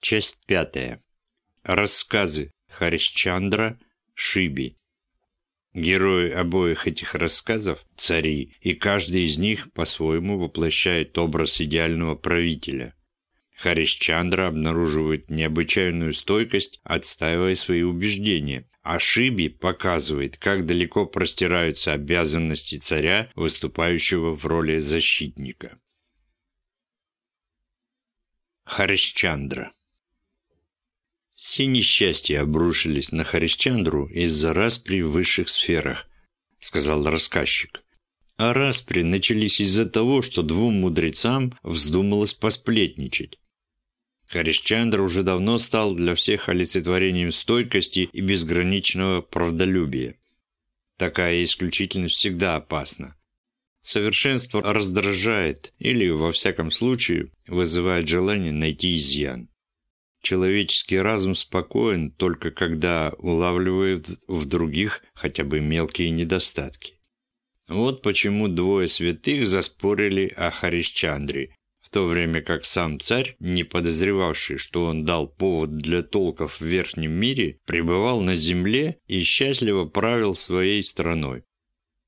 Часть пятая. Рассказы Харишчандра Шиби. Герои обоих этих рассказов – цари, и каждый из них по-своему воплощает образ идеального правителя. Харишчандра обнаруживает необычайную стойкость, отстаивая свои убеждения, а Шиби показывает, как далеко простираются обязанности царя, выступающего в роли защитника. Харишчандра все несчастья обрушились на Харисчандру из-за распри в высших сферах, сказал рассказчик. А распри начались из-за того, что двум мудрецам вздумалось посплетничать. Харисчандра уже давно стал для всех олицетворением стойкости и безграничного правдолюбия. Такая исключительность всегда опасна. Совершенство раздражает или, во всяком случае, вызывает желание найти изъян. Человеческий разум спокоен только когда улавливает в других хотя бы мелкие недостатки. Вот почему двое святых заспорили о Харишчандре, в то время как сам царь, не подозревавший, что он дал повод для толков в верхнем мире, пребывал на земле и счастливо правил своей страной.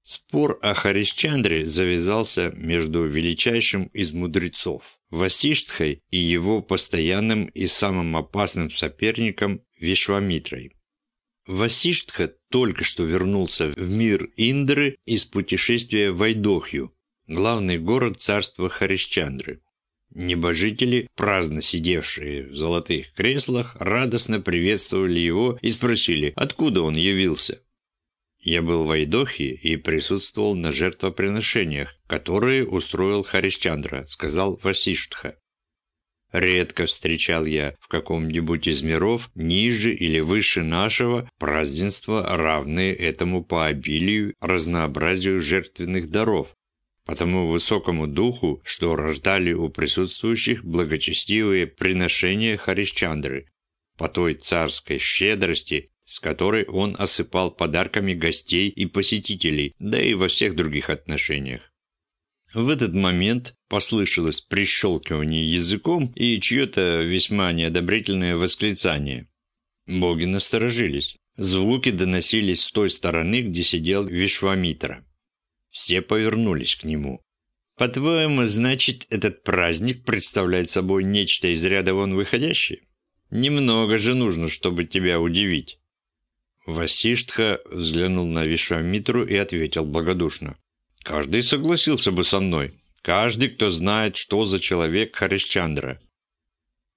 Спор о Харишчандре завязался между величайшим из мудрецов – Васиштхой и его постоянным и самым опасным соперником Вишвамитрой. Васиштха только что вернулся в мир Индры из путешествия в Айдохью, главный город царства Харишчандры. Небожители, праздно сидевшие в золотых креслах, радостно приветствовали его и спросили, откуда он явился. Я был в Айдохе и присутствовал на жертвоприношениях, которые устроил Харишчандра, сказал Васиштха. Редко встречал я в каком-нибудь из миров ниже или выше нашего празднества, равные этому по обилию, разнообразию жертвенных даров, по тому высокому духу, что рождали у присутствующих благочестивые приношения Харишчандры, по той царской щедрости, с которой он осыпал подарками гостей и посетителей, да и во всех других отношениях. В этот момент послышалось прищелкивание языком и чье-то весьма неодобрительное восклицание. Боги насторожились. Звуки доносились с той стороны, где сидел Вишвамитра. Все повернулись к нему. «По-твоему, значит, этот праздник представляет собой нечто из ряда вон выходящее? Немного же нужно, чтобы тебя удивить». Васиштха взглянул на Вишвамитру и ответил благодушно. «Каждый согласился бы со мной. Каждый, кто знает, что за человек Харишчандра».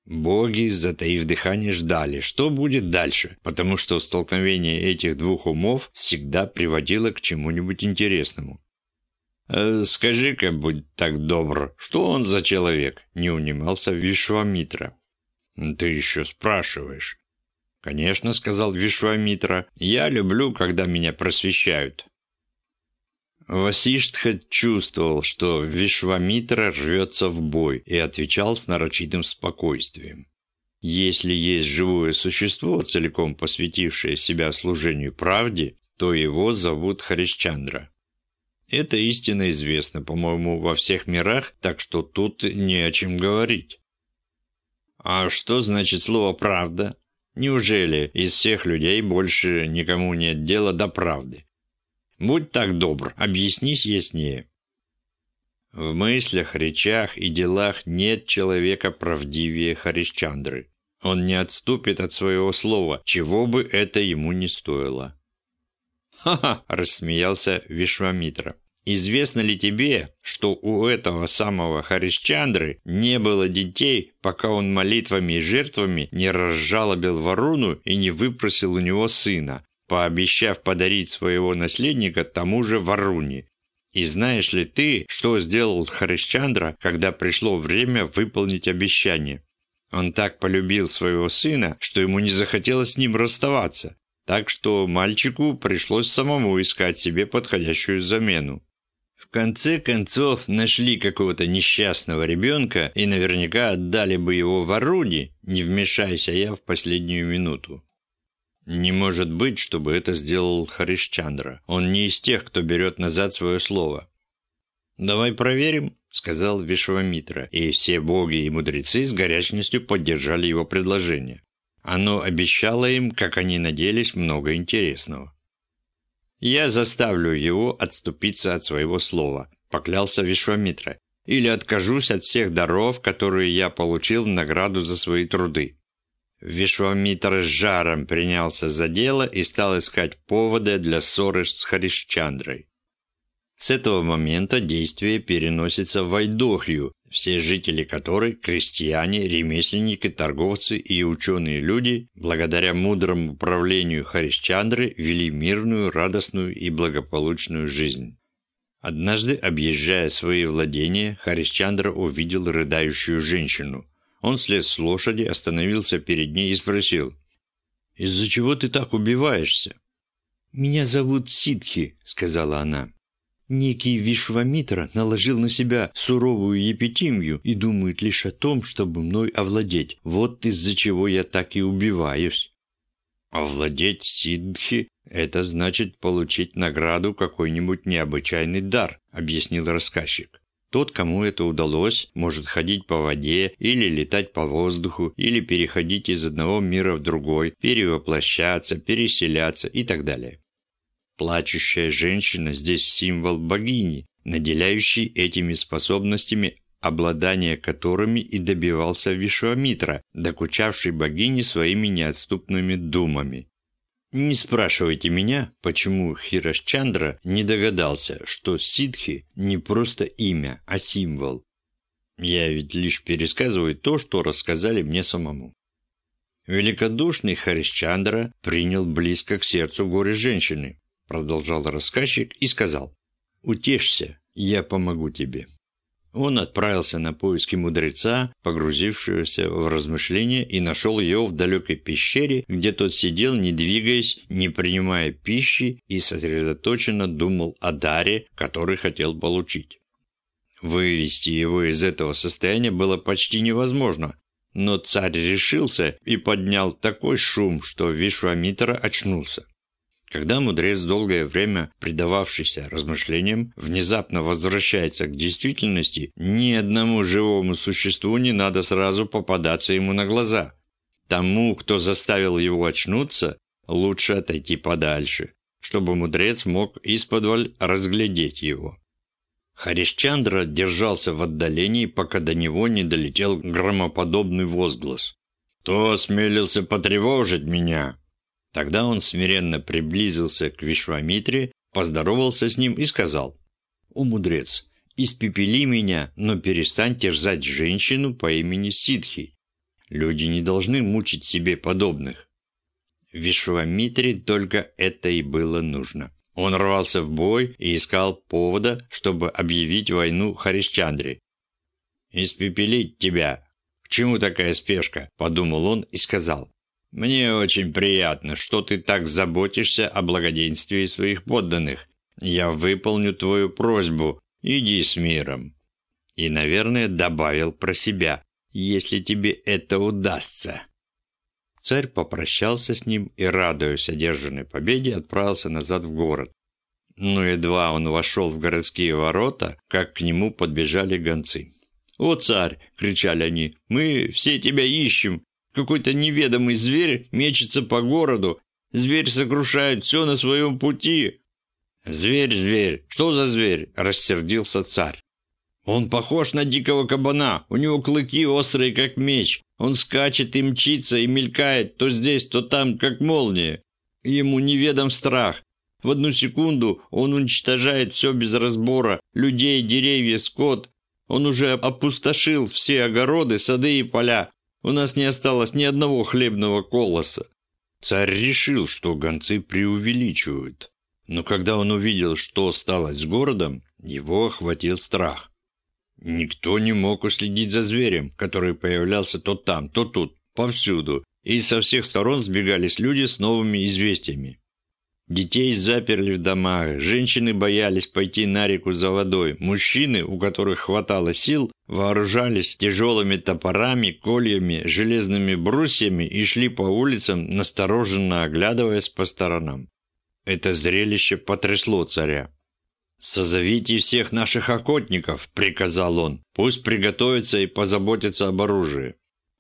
Боги, затаив дыхание, ждали, что будет дальше, потому что столкновение этих двух умов всегда приводило к чему-нибудь интересному. «Э, «Скажи-ка, будь так добр, что он за человек?» – не унимался Вишвамитра. «Ты еще спрашиваешь. «Конечно», — сказал Вишвамитра, — «я люблю, когда меня просвещают». Васиштха чувствовал, что Вишвамитра рвется в бой и отвечал с нарочитым спокойствием. Если есть живое существо, целиком посвятившее себя служению правде, то его зовут Харишчандра. Это истина известна, по-моему, во всех мирах, так что тут не о чем говорить. А что значит слово «правда»? Неужели из всех людей больше никому нет дела до правды? Будь так добр, объяснись яснее. В мыслях, речах и делах нет человека правдивее Харишчандры. Он не отступит от своего слова, чего бы это ему не стоило. «Ха-ха!» – рассмеялся Вишвамитра. Известно ли тебе, что у этого самого Харишчандры не было детей, пока он молитвами и жертвами не разжалобил Варуну и не выпросил у него сына, пообещав подарить своего наследника тому же Варуне? И знаешь ли ты, что сделал Харишчандра, когда пришло время выполнить обещание? Он так полюбил своего сына, что ему не захотелось с ним расставаться, так что мальчику пришлось самому искать себе подходящую замену. Конце концов нашли какого-то несчастного ребенка и наверняка отдали бы его в Аруди, не вмешайся я в последнюю минуту. Не может быть, чтобы это сделал Харишчандра. Он не из тех, кто берет назад свое слово. «Давай проверим», — сказал Вишвамитра, и все боги и мудрецы с горячностью поддержали его предложение. Оно обещало им, как они надеялись, много интересного. «Я заставлю его отступиться от своего слова», – поклялся Вишвамитра, «или откажусь от всех даров, которые я получил в награду за свои труды». Вишвамитра с жаром принялся за дело и стал искать поводы для ссоры с Харишчандрой. С этого момента действие переносится в Айдохью, все жители которой – крестьяне, ремесленники, торговцы и ученые люди, благодаря мудрому управлению Харишчандры, вели мирную, радостную и благополучную жизнь. Однажды, объезжая свои владения, Харишчандра увидел рыдающую женщину. Он слез с лошади, остановился перед ней и спросил, «Из-за чего ты так убиваешься?» «Меня зовут Ситхи», — сказала она. Некий Вишвамитра наложил на себя суровую епитимию и думает лишь о том, чтобы мной овладеть. Вот из-за чего я так и убиваюсь. Овладеть Сиддхи – это значит получить награду какой-нибудь необычайный дар, объяснил рассказчик. Тот, кому это удалось, может ходить по воде, или летать по воздуху, или переходить из одного мира в другой, перевоплощаться, переселяться и так далее. Плачущая женщина здесь символ богини, наделяющей этими способностями, обладание которыми и добивался Вишвамитра, докучавший богине своими неотступными думами. Не спрашивайте меня, почему Хирашчандра не догадался, что ситхи не просто имя, а символ. Я ведь лишь пересказываю то, что рассказали мне самому. Великодушный Харишчандра принял близко к сердцу горе женщины, продолжал рассказчик и сказал, «Утешься, я помогу тебе». Он отправился на поиски мудреца, погрузившегося в размышления, и нашел его в далекой пещере, где тот сидел, не двигаясь, не принимая пищи и сосредоточенно думал о даре, который хотел получить. Вывести его из этого состояния было почти невозможно, но царь решился и поднял такой шум, что Вишвамитра очнулся. Когда мудрец, долгое время предававшийся размышлениям, внезапно возвращается к действительности, ни одному живому существу не надо сразу попадаться ему на глаза. Тому, кто заставил его очнуться, лучше отойти подальше, чтобы мудрец мог исподволь разглядеть его. Харишчандра держался в отдалении, пока до него не долетел громоподобный возглас. «Кто осмелился потревожить меня?» Тогда он смиренно приблизился к Вишвамитре, поздоровался с ним и сказал, «О, мудрец, испепели меня, но перестань терзать женщину по имени Сидхи. Люди не должны мучить себе подобных». Вишвамитре только это и было нужно. Он рвался в бой и искал повода, чтобы объявить войну Харишчандре. «Испепелить тебя! К чему такая спешка?» – подумал он и сказал. «Мне очень приятно, что ты так заботишься о благоденствии своих подданных. Я выполню твою просьбу. Иди с миром». И, наверное, добавил про себя, «если тебе это удастся». Царь попрощался с ним и, радуясь одержанной победе, отправился назад в город. Но едва он вошел в городские ворота, как к нему подбежали гонцы. «О, царь!» – кричали они. «Мы все тебя ищем! Какой-то неведомый зверь мечется по городу. Зверь сокрушает все на своем пути. «Зверь, зверь! Что за зверь?» – рассердился царь. «Он похож на дикого кабана. У него клыки острые, как меч. Он скачет и мчится, и мелькает то здесь, то там, как молния. Ему неведом страх. В одну секунду он уничтожает все без разбора. Людей, деревья, скот. Он уже опустошил все огороды, сады и поля. У нас не осталось ни одного хлебного колоса. Царь решил, что гонцы преувеличивают. Но когда он увидел, что стало с городом, его охватил страх. Никто не мог уследить за зверем, который появлялся то там, то тут, повсюду, и со всех сторон сбегались люди с новыми известиями. Детей заперли в домах, женщины боялись пойти на реку за водой, мужчины, у которых хватало сил, вооружались тяжелыми топорами, кольями, железными брусьями и шли по улицам, настороженно оглядываясь по сторонам. Это зрелище потрясло царя. «Созовите всех наших охотников», – приказал он. «Пусть приготовятся и позаботятся об оружии».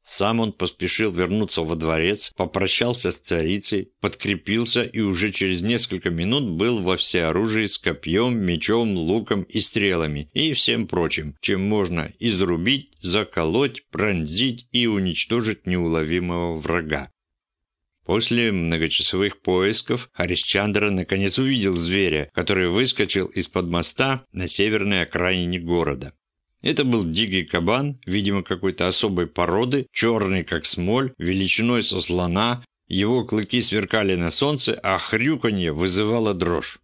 Сам он поспешил вернуться во дворец, попрощался с царицей, подкрепился и уже через несколько минут был во всеоружии с копьем, мечом, луком и стрелами и всем прочим, чем можно изрубить, заколоть, пронзить и уничтожить неуловимого врага. После многочасовых поисков Харисчандра наконец увидел зверя, который выскочил из-под моста на северной окраине города. Это был дикий кабан, видимо, какой-то особой породы, черный как смоль, величиной со слона, его клыки сверкали на солнце, а хрюканье вызывало дрожь.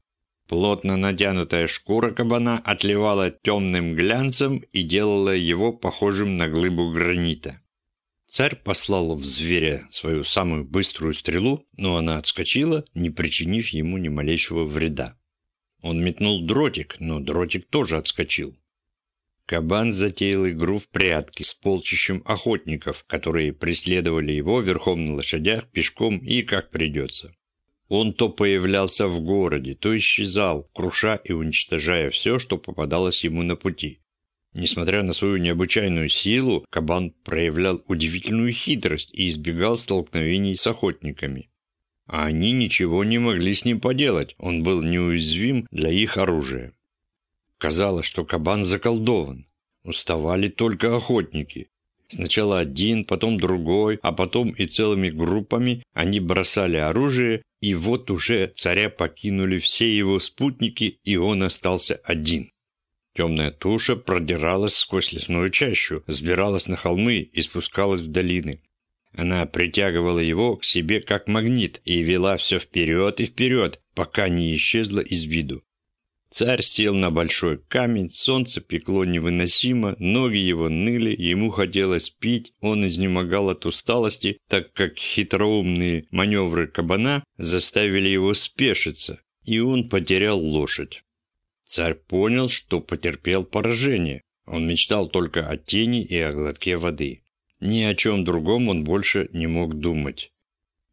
Плотно натянутая шкура кабана отливала темным глянцем и делала его похожим на глыбу гранита. Царь послал в зверя свою самую быструю стрелу, но она отскочила, не причинив ему ни малейшего вреда. Он метнул дротик, но дротик тоже отскочил. Кабан затеял игру в прятки с полчищем охотников, которые преследовали его верхом на лошадях, пешком и как придется. Он то появлялся в городе, то исчезал, круша и уничтожая все, что попадалось ему на пути. Несмотря на свою необычайную силу, кабан проявлял удивительную хитрость и избегал столкновений с охотниками. А они ничего не могли с ним поделать, он был неуязвим для их оружия. Казалось, что кабан заколдован. Уставали только охотники. Сначала один, потом другой, а потом и целыми группами они бросали оружие, и вот уже царя покинули все его спутники, и он остался один. Темная туша продиралась сквозь лесную чащу, сбиралась на холмы и спускалась в долины. Она притягивала его к себе как магнит и вела все вперед и вперед, пока не исчезла из виду. Царь сел на большой камень, солнце пекло невыносимо, ноги его ныли, ему хотелось пить, он изнемогал от усталости, так как хитроумные маневры кабана заставили его спешиться, и он потерял лошадь. Царь понял, что потерпел поражение. Он мечтал только о тени и о глотке воды. Ни о чем другом он больше не мог думать.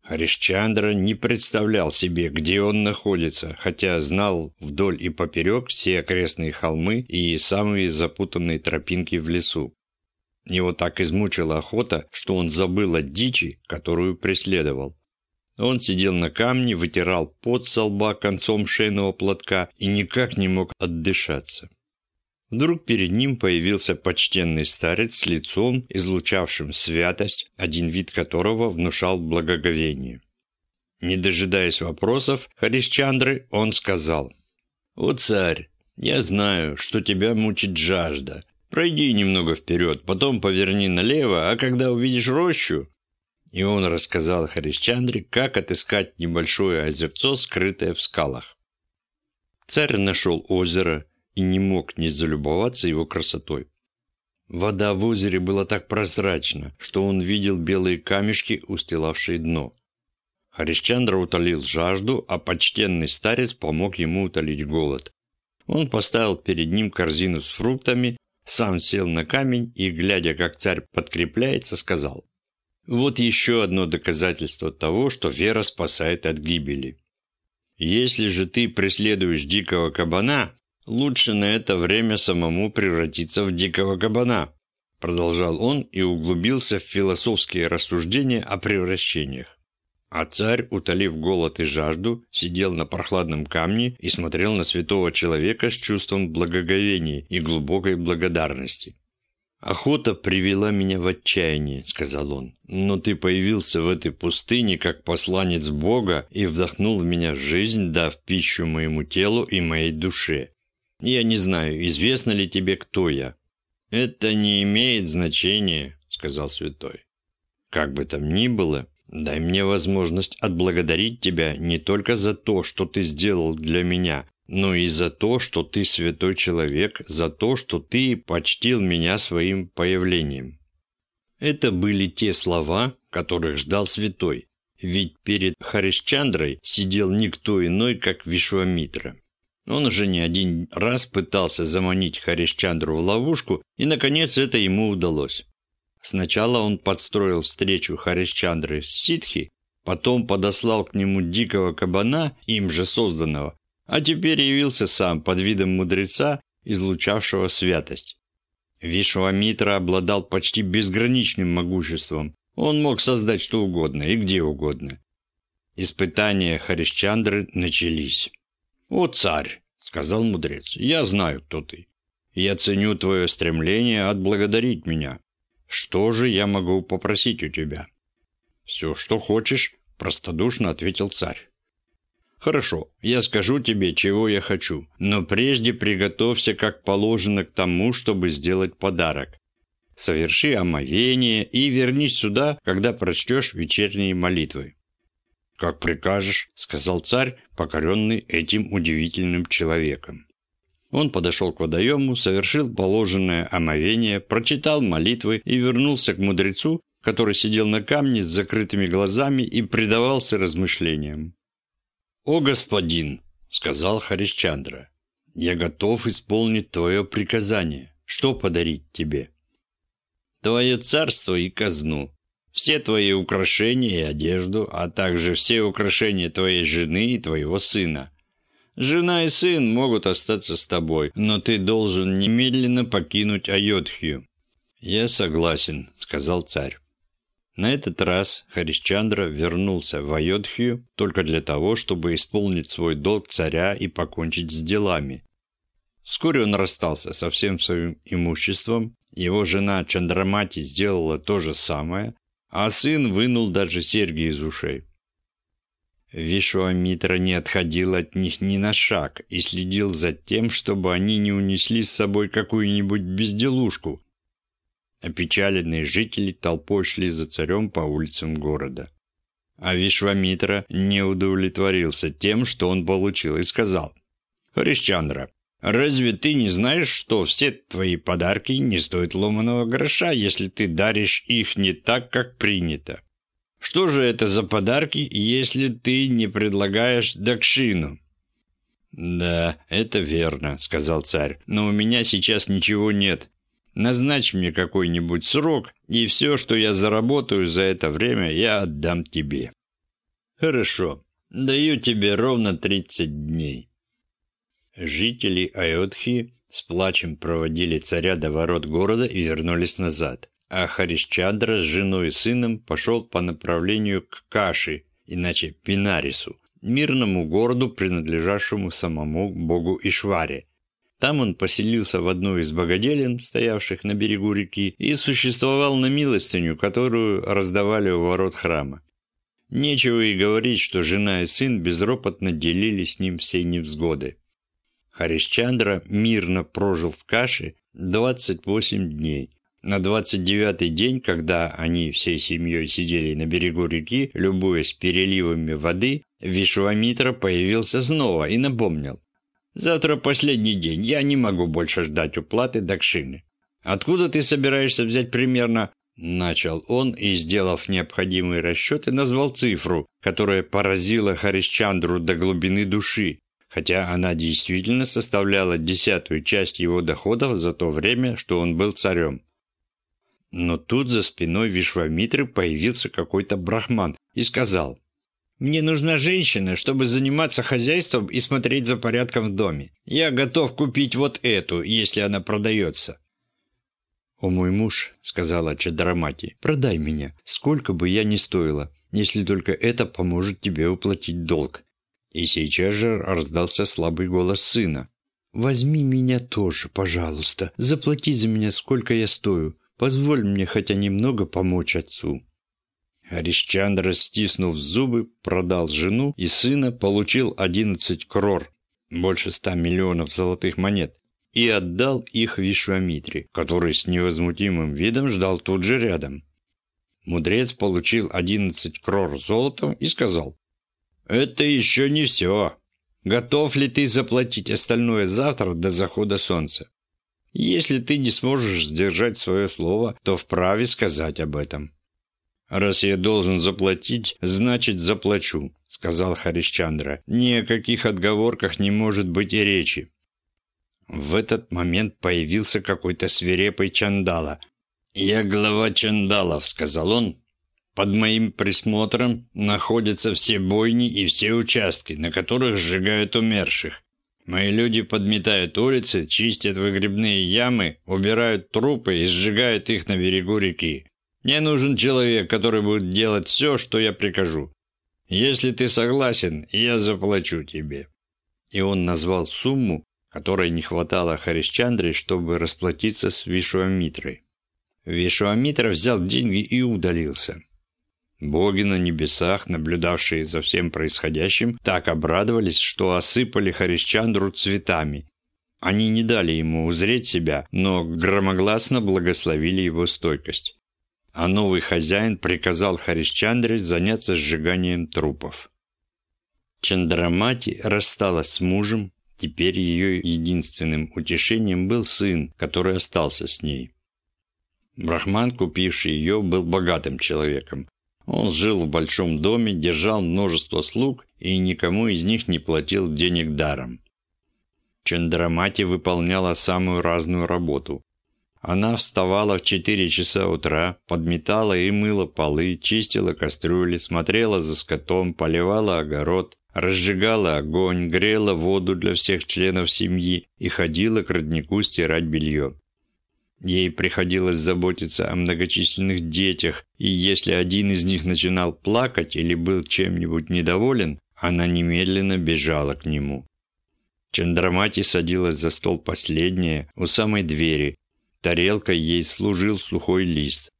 Харишчандра не представлял себе, где он находится, хотя знал вдоль и поперек все окрестные холмы и самые запутанные тропинки в лесу. Его так измучила охота, что он забыл о дичи, которую преследовал. Он сидел на камне, вытирал пот со лба концом шейного платка и никак не мог отдышаться. Вдруг перед ним появился почтенный старец с лицом, излучавшим святость, один вид которого внушал благоговение. Не дожидаясь вопросов Харишчандры, он сказал, «О, царь, я знаю, что тебя мучит жажда. Пройди немного вперед, потом поверни налево, а когда увидишь рощу...» И он рассказал Харишчандре, как отыскать небольшое озерцо, скрытое в скалах. Царь нашел озеро, и не мог не залюбоваться его красотой. Вода в озере была так прозрачна, что он видел белые камешки, устилавшие дно. Харисчандра утолил жажду, а почтенный старец помог ему утолить голод. Он поставил перед ним корзину с фруктами, сам сел на камень и, глядя, как царь подкрепляется, сказал, «Вот еще одно доказательство того, что вера спасает от гибели. Если же ты преследуешь дикого кабана, Лучше на это время самому превратиться в дикого кабана, продолжал он и углубился в философские рассуждения о превращениях. А царь, утолив голод и жажду, сидел на прохладном камне и смотрел на святого человека с чувством благоговения и глубокой благодарности. «Охота привела меня в отчаяние», — сказал он. «Но ты появился в этой пустыне как посланец Бога и вдохнул в меня жизнь, дав пищу моему телу и моей душе. Я не знаю, известно ли тебе, кто я». «Это не имеет значения», — сказал святой. «Как бы там ни было, дай мне возможность отблагодарить тебя не только за то, что ты сделал для меня, но и за то, что ты святой человек, за то, что ты почтил меня своим появлением». Это были те слова, которых ждал святой, ведь перед Харишчандрой сидел никто иной, как Вишвамитра. Он уже не один раз пытался заманить Харишчандру в ловушку, и, наконец, это ему удалось. Сначала он подстроил встречу Харишчандры с Ситхи, потом подослал к нему дикого кабана, им же созданного, а теперь явился сам под видом мудреца, излучавшего святость. Вишвамитра обладал почти безграничным могуществом. Он мог создать что угодно и где угодно. Испытания Харишчандры начались. «О, царь!» — сказал мудрец. «Я знаю, кто ты. Я ценю твое стремление отблагодарить меня. Что же я могу попросить у тебя?» «Все, что хочешь», — простодушно ответил царь. «Хорошо, я скажу тебе, чего я хочу, но прежде приготовься как положено к тому, чтобы сделать подарок. Соверши омовение и вернись сюда, когда прочтешь вечерние молитвы». «Как прикажешь», — сказал царь, покоренный этим удивительным человеком. Он подошел к водоему, совершил положенное омовение, прочитал молитвы и вернулся к мудрецу, который сидел на камне с закрытыми глазами и предавался размышлениям. «О, господин!» — сказал Харисчандра. «Я готов исполнить твое приказание. Что подарить тебе?» «Твое царство и казну, все твои украшения и одежду, а также все украшения твоей жены и твоего сына. Жена и сын могут остаться с тобой, но ты должен немедленно покинуть Айодхию». «Я согласен», — сказал царь. На этот раз Харисчандра вернулся в Айодхию только для того, чтобы исполнить свой долг царя и покончить с делами. Вскоре он расстался со всем своим имуществом, его жена Чандрамати сделала то же самое, а сын вынул даже серьги из ушей. Вишвамитра не отходил от них ни на шаг и следил за тем, чтобы они не унесли с собой какую-нибудь безделушку, Опечаленные жители толпой шли за царем по улицам города. А Вишвамитра не удовлетворился тем, что он получил, и сказал, «Харишчандра, разве ты не знаешь, что все твои подарки не стоят ломаного гроша, если ты даришь их не так, как принято? Что же это за подарки, если ты не предлагаешь дакшину?» «Да, это верно», — сказал царь, «но у меня сейчас ничего нет, Назначь мне какой-нибудь срок, и все, что я заработаю за это время, я отдам тебе». «Хорошо. Даю тебе ровно тридцать дней». Жители Айотхи с плачем проводили царя до ворот города и вернулись назад. А Харишчандра с женой и сыном пошел по направлению к Каши, иначе Пинарису, мирному городу, принадлежавшему самому богу Ишваре, там он поселился в одной из богоделин, стоявших на берегу реки, и существовал на милостыню, которую раздавали у ворот храма. Нечего и говорить, что жена и сын безропотно делили с ним все невзгоды. Харишчандра мирно прожил в каше 28 дней. На 29-й день, когда они всей семьей сидели на берегу реки, любуясь переливами воды, Вишвамитра появился снова и напомнил. Завтра последний день, я не могу больше ждать уплаты Дакшины. Откуда ты собираешься взять примерно...» Начал он и, сделав необходимые расчеты, назвал цифру, которая поразила Харисчандру до глубины души, хотя она действительно составляла десятую часть его доходов за то время, что он был царем. Но тут за спиной Вишвамитры появился какой-то брахман и сказал, мне нужна женщина, чтобы заниматься хозяйством и смотреть за порядком в доме. Я готов купить вот эту, если она продается». «О, мой муж», — сказала Чадрамати, — «продай меня, сколько бы я ни стоила, если только это поможет тебе уплатить долг». И сейчас же раздался слабый голос сына. «Возьми меня тоже, пожалуйста. Заплати за меня, сколько я стою. Позволь мне хотя немного помочь отцу». Харисчандра, стиснув зубы, продал жену и сына, получил 11 крор, больше 100 миллионов золотых монет, и отдал их Вишвамитре, который с невозмутимым видом ждал тут же рядом. Мудрец получил 11 крор золотом и сказал, «Это еще не все. Готов ли ты заплатить остальное завтра до захода солнца? Если ты не сможешь сдержать свое слово, то вправе сказать об этом». «Раз я должен заплатить, значит заплачу», — сказал Харишчандра. «Ни о каких отговорках не может быть и речи». В этот момент появился какой-то свирепый Чандала. «Я глава Чандалов», — сказал он. Под моим присмотром находятся все бойни и все участки, на которых сжигают умерших. Мои люди подметают улицы, чистят выгребные ямы, убирают трупы и сжигают их на берегу реки. Мне нужен человек, который будет делать все, что я прикажу. Если ты согласен, я заплачу тебе». И он назвал сумму, которой не хватало Харисчандре, чтобы расплатиться с Вишвамитрой. Вишвамитра взял деньги и удалился. Боги на небесах, наблюдавшие за всем происходящим, так обрадовались, что осыпали Харисчандру цветами. Они не дали ему узреть себя, но громогласно благословили его стойкость. А новый хозяин приказал Харисчандре заняться сжиганием трупов. Чандрамати рассталась с мужем, теперь ее единственным утешением был сын, который остался с ней. Брахман, купивший ее, был богатым человеком, он жил в большом доме, держал множество слуг и никому из них не платил денег даром. Чандрамати выполняла самую разную работу. Она вставала в 4 часа утра, подметала и мыла полы, чистила кастрюли, смотрела за скотом, поливала огород, разжигала огонь, грела воду для всех членов семьи и ходила к роднику стирать белье. Ей приходилось заботиться о многочисленных детях, и если один из них начинал плакать или был чем-нибудь недоволен, она немедленно бежала к нему. Чандрамати садилась за стол последняя, у самой двери. Тарелкой ей служил сухой лист.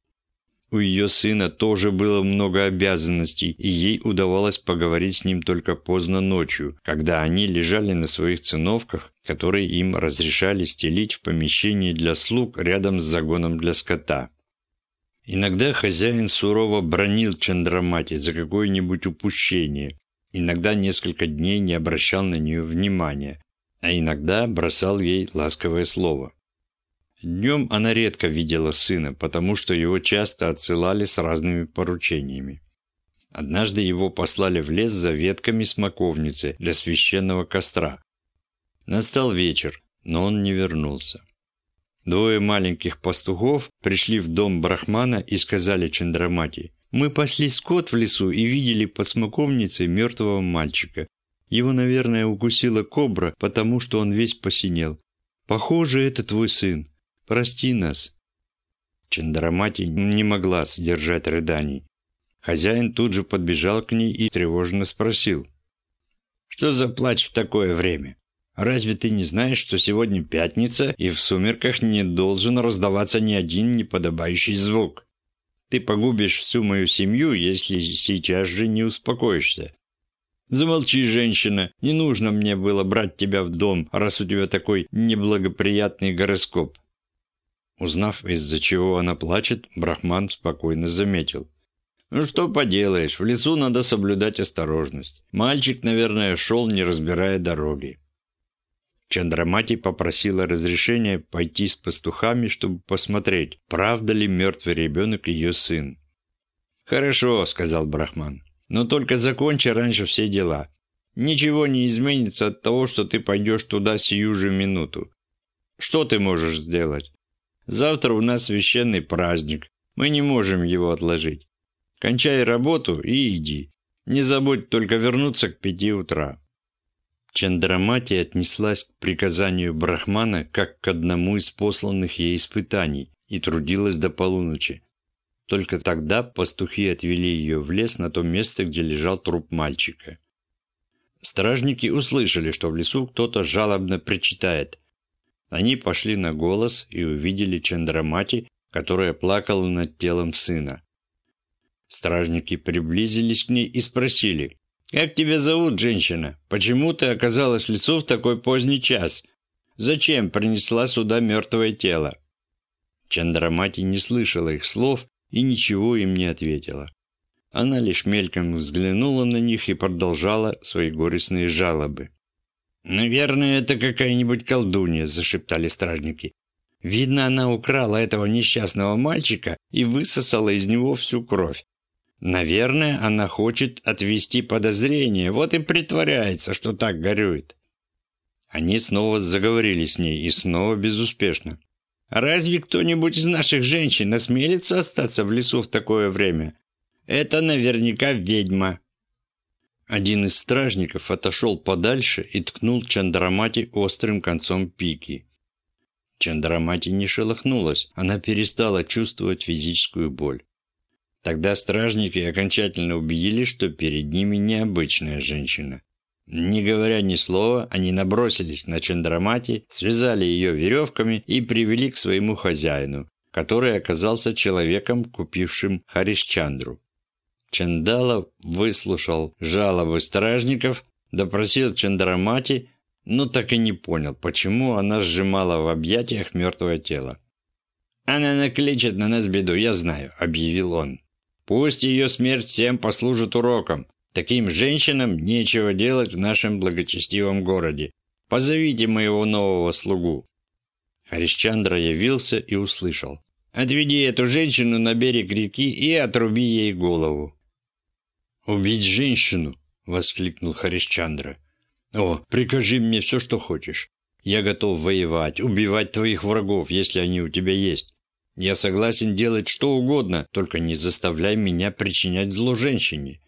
У ее сына тоже было много обязанностей, и ей удавалось поговорить с ним только поздно ночью, когда они лежали на своих циновках, которые им разрешали стелить в помещении для слуг рядом с загоном для скота. Иногда хозяин сурово бронил Чандрамати за какое-нибудь упущение, иногда несколько дней не обращал на нее внимания, а иногда бросал ей ласковое слово. Днем она редко видела сына, потому что его часто отсылали с разными поручениями. Однажды его послали в лес за ветками смоковницы для священного костра. Настал вечер, но он не вернулся. Двое маленьких пастухов пришли в дом Брахмана и сказали Чандрамати, «Мы пасли скот в лесу и видели под смоковницей мертвого мальчика. Его, наверное, укусила кобра, потому что он весь посинел. Похоже, это твой сын. Прости нас». Чандрамати не могла сдержать рыданий. Хозяин тут же подбежал к ней и тревожно спросил. «Что за плач в такое время? Разве ты не знаешь, что сегодня пятница, и в сумерках не должен раздаваться ни один неподобающий звук? Ты погубишь всю мою семью, если сейчас же не успокоишься. Замолчи, женщина, не нужно мне было брать тебя в дом, раз у тебя такой неблагоприятный гороскоп. Узнав, из-за чего она плачет, Брахман спокойно заметил. «Ну что поделаешь, в лесу надо соблюдать осторожность. Мальчик, наверное, шел, не разбирая дороги». Чандрамати попросила разрешения пойти с пастухами, чтобы посмотреть, правда ли мертвый ребенок ее сын. «Хорошо», — сказал Брахман, — «но только закончи раньше все дела. Ничего не изменится от того, что ты пойдешь туда сию же минуту. Что ты можешь сделать? Завтра у нас священный праздник. Мы не можем его отложить. Кончай работу и иди. Не забудь только вернуться к пяти утра». Чандрамати отнеслась к приказанию Брахмана как к одному из посланных ей испытаний и трудилась до полуночи. Только тогда пастухи отвели ее в лес на то место, где лежал труп мальчика. Стражники услышали, что в лесу кто-то жалобно причитает, они пошли на голос и увидели Чандрамати, которая плакала над телом сына. Стражники приблизились к ней и спросили, «Как тебя зовут, женщина? Почему ты оказалась в лесу в такой поздний час? Зачем принесла сюда мертвое тело?» Чандрамати не слышала их слов и ничего им не ответила. Она лишь мельком взглянула на них и продолжала свои горестные жалобы. «Наверное, это какая-нибудь колдунья», – зашептали стражники. «Видно, она украла этого несчастного мальчика и высосала из него всю кровь. Наверное, она хочет отвести подозрение, вот и притворяется, что так горюет». Они снова заговорили с ней, и снова безуспешно. «Разве кто-нибудь из наших женщин осмелится остаться в лесу в такое время? Это наверняка ведьма». Один из стражников отошел подальше и ткнул Чандрамати острым концом пики. Чандрамати не шелохнулась, она перестала чувствовать физическую боль. Тогда стражники окончательно убедились, что перед ними необычная женщина. Не говоря ни слова, они набросились на Чандрамати, связали ее веревками и привели к своему хозяину, который оказался человеком, купившим Харишчандру. Чандала выслушал жалобы стражников, допросил Чандрамати, но так и не понял, почему она сжимала в объятиях мертвое тело. «Она накличет на нас беду, я знаю», — объявил он. «Пусть ее смерть всем послужит уроком. Таким женщинам нечего делать в нашем благочестивом городе. Позовите моего нового слугу». Харисчандра явился и услышал. «Отведи эту женщину на берег реки и отруби ей голову». «Убить женщину?» – воскликнул Харисчандра. «О, прикажи мне все, что хочешь. Я готов воевать, убивать твоих врагов, если они у тебя есть. Я согласен делать что угодно, только не заставляй меня причинять зло женщине».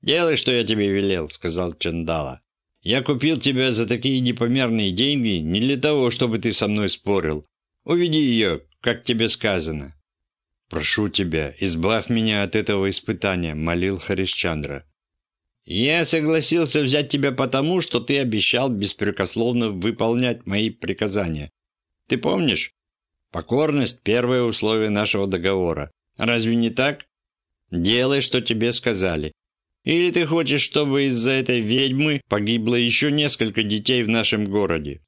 «Делай, что я тебе велел», – сказал Чандала. «Я купил тебя за такие непомерные деньги не для того, чтобы ты со мной спорил. Уведи ее, как тебе сказано». «Прошу тебя, избавь меня от этого испытания», – молил Харисчандра. «Я согласился взять тебя потому, что ты обещал беспрекословно выполнять мои приказания. Ты помнишь? Покорность – первое условие нашего договора. Разве не так? Делай, что тебе сказали. Или ты хочешь, чтобы из-за этой ведьмы погибло еще несколько детей в нашем городе?»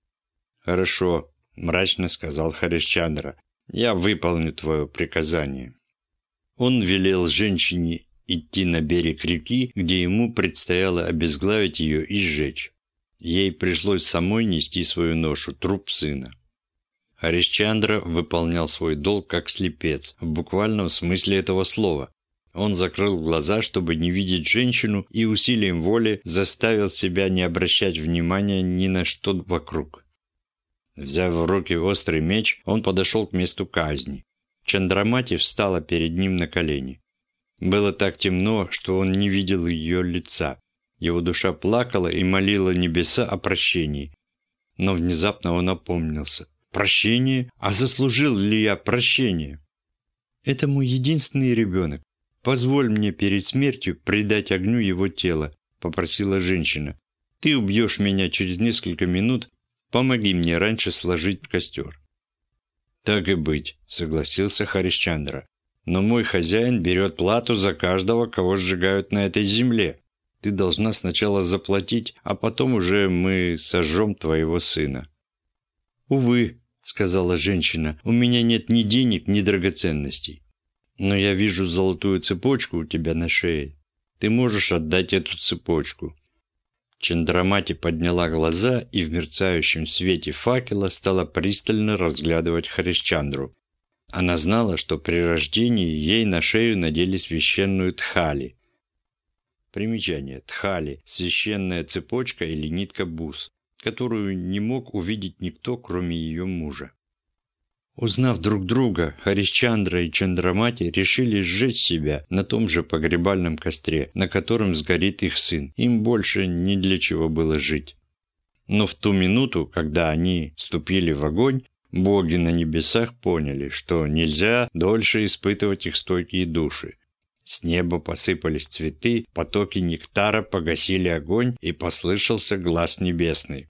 «Хорошо», – мрачно сказал Харисчандра. Я выполню твое приказание». Он велел женщине идти на берег реки, где ему предстояло обезглавить ее и сжечь. Ей пришлось самой нести свою ношу, труп сына. Харисчандра выполнял свой долг как слепец, в буквальном смысле этого слова. Он закрыл глаза, чтобы не видеть женщину, и усилием воли заставил себя не обращать внимания ни на что вокруг. Взяв в руки острый меч, он подошел к месту казни. Чандрамати встала перед ним на колени. Было так темно, что он не видел ее лица. Его душа плакала и молила небеса о прощении. Но внезапно он опомнился. «Прощение? А заслужил ли я прощение?» «Это мой единственный ребенок. Позволь мне перед смертью предать огню его тело», – попросила женщина. «Ты убьешь меня через несколько минут, Помоги мне раньше сложить костер». «Так и быть», — согласился Харисчандра. «Но мой хозяин берет плату за каждого, кого сжигают на этой земле. Ты должна сначала заплатить, а потом уже мы сожжем твоего сына». «Увы», — сказала женщина, — «у меня нет ни денег, ни драгоценностей. Но я вижу золотую цепочку у тебя на шее. Ты можешь отдать эту цепочку. Чандрамати подняла глаза и в мерцающем свете факела стала пристально разглядывать Харисчандру. Она знала, что при рождении ей на шею надели священную тхали. Примечание. Тхали – священная цепочка или нитка бус, которую не мог увидеть никто, кроме ее мужа. Узнав друг друга, Харисчандра и Чандрамати решили сжечь себя на том же погребальном костре, на котором сгорит их сын. Им больше ни для чего было жить. Но в ту минуту, когда они ступили в огонь, боги на небесах поняли, что нельзя дольше испытывать их стойкие души. С неба посыпались цветы, потоки нектара погасили огонь, и послышался глаз небесный.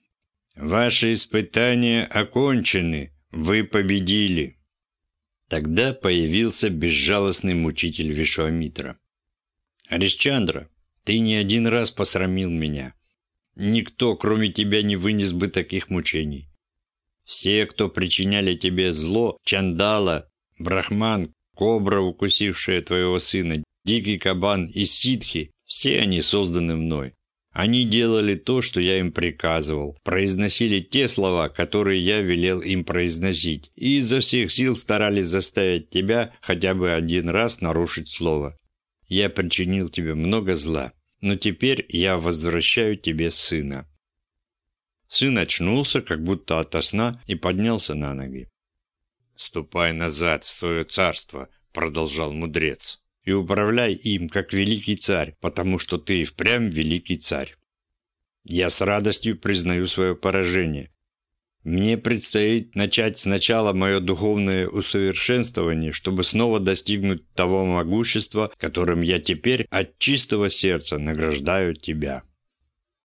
«Ваши испытания окончены!» Вы победили!» Тогда появился безжалостный мучитель Вишвамитра. «Арисчандра, ты не один раз посрамил меня. Никто, кроме тебя, не вынес бы таких мучений. Все, кто причиняли тебе зло, Чандала, Брахман, кобра, укусившая твоего сына, дикий кабан и ситхи, все они созданы мной. Они делали то, что я им приказывал, произносили те слова, которые я велел им произносить, и изо всех сил старались заставить тебя хотя бы один раз нарушить слово. Я причинил тебе много зла, но теперь я возвращаю тебе сына». Сын очнулся, как будто ото сна, и поднялся на ноги. «Ступай назад в свое царство», — продолжал мудрец. И управляй им, как великий царь, потому что ты и впрямь великий царь. Я с радостью признаю свое поражение. Мне предстоит начать сначала мое духовное усовершенствование, чтобы снова достигнуть того могущества, которым я теперь от чистого сердца награждаю тебя.